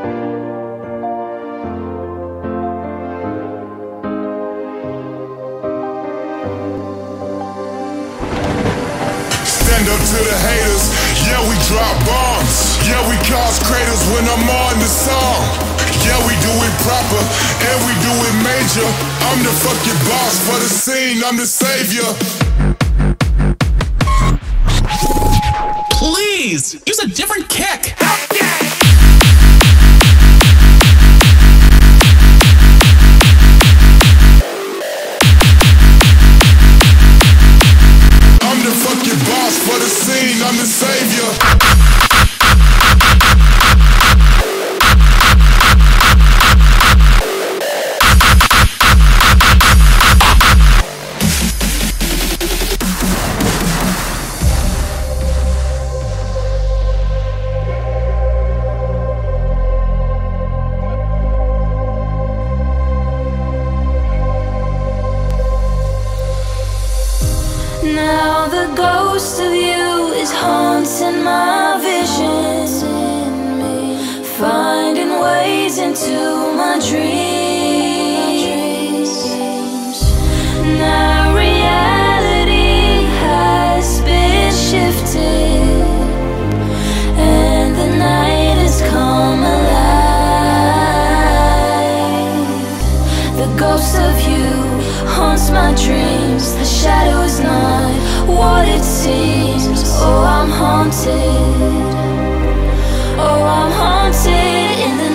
Stand up to the haters, yeah, we drop bombs. Yeah, we cause craters when I'm on the song. Yeah, we do it proper, and we do it major. I'm the fucking boss for the scene, I'm the savior. Please use a different kick. Now the ghost of you is haunting my vision, finding ways into my dreams. Seems. Oh, I'm haunted. Oh, I'm haunted in the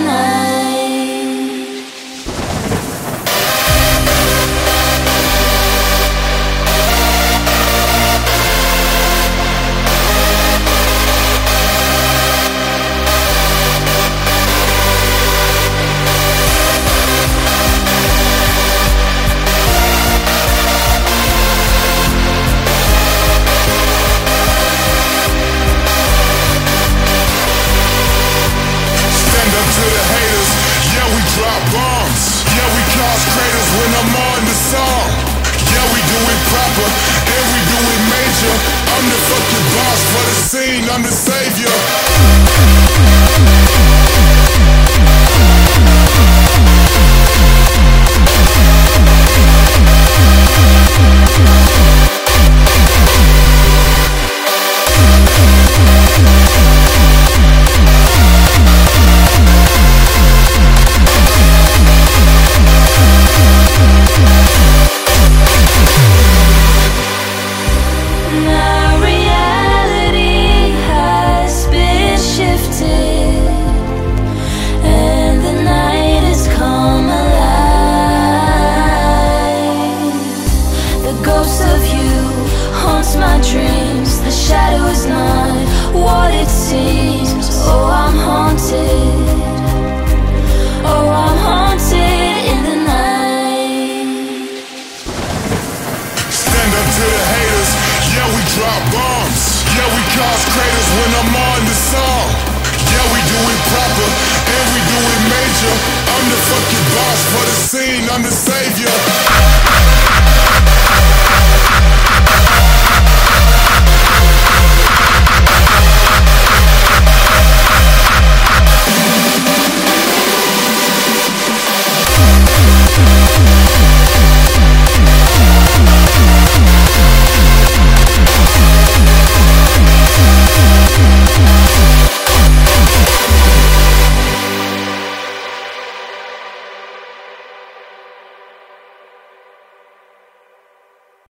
when I'm on the song. Yeah, we do it proper, and we do it major. I'm the fucking boss for the scene, I'm the savior.